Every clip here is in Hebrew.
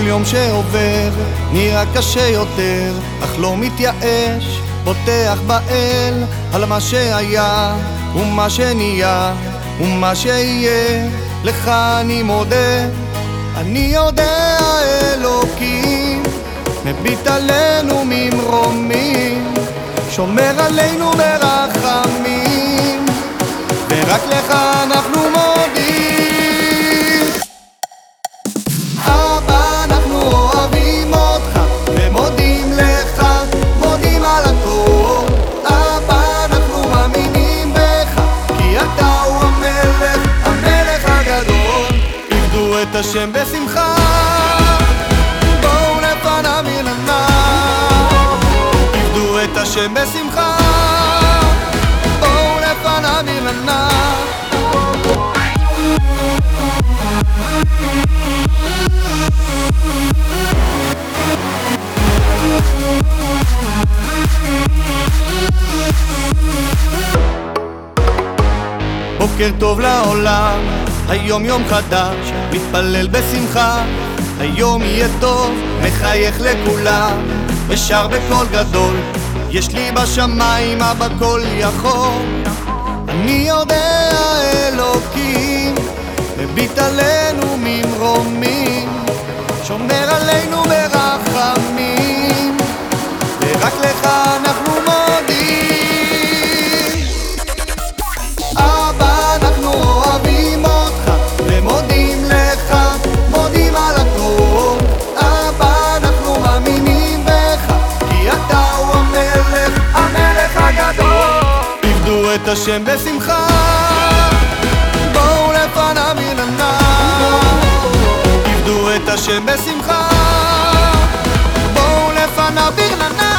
כל יום שעובר נראה קשה יותר, אך לא מתייאש, בוטח באל על מה שהיה ומה שנהיה ומה שיהיה, לך אני מודה. אני יודע אלוקים, מביט עלינו ממרומים, שומר עלינו מרחמים, ורק לך את השם בשמחה, בואו לפניו ילנה. עבדו את השם בשמחה, בואו לפניו ילנה. בוקר טוב לעולם, היום יום חדש, מתפלל בשמחה, היום יהיה טוב, מחייך לכולם, ושר בקול גדול, יש לי בשמיים אבא כל יכול, אני יודע אלוקים, מביט עלינו ממרומים, שומר עלינו ברחמים, ורק לך אנחנו את השם בשמחה, בואו לפניו ילנה. עבדו את השם בשמחה, בואו לפניו ילנה.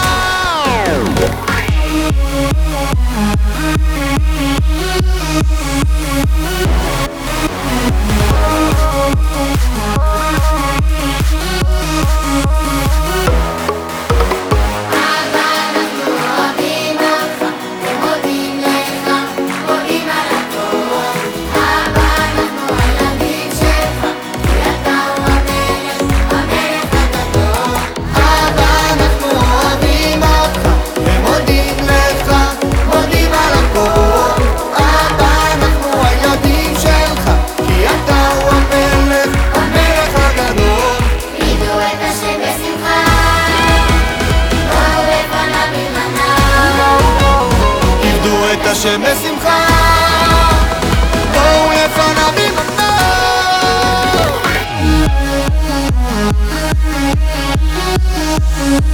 Bye.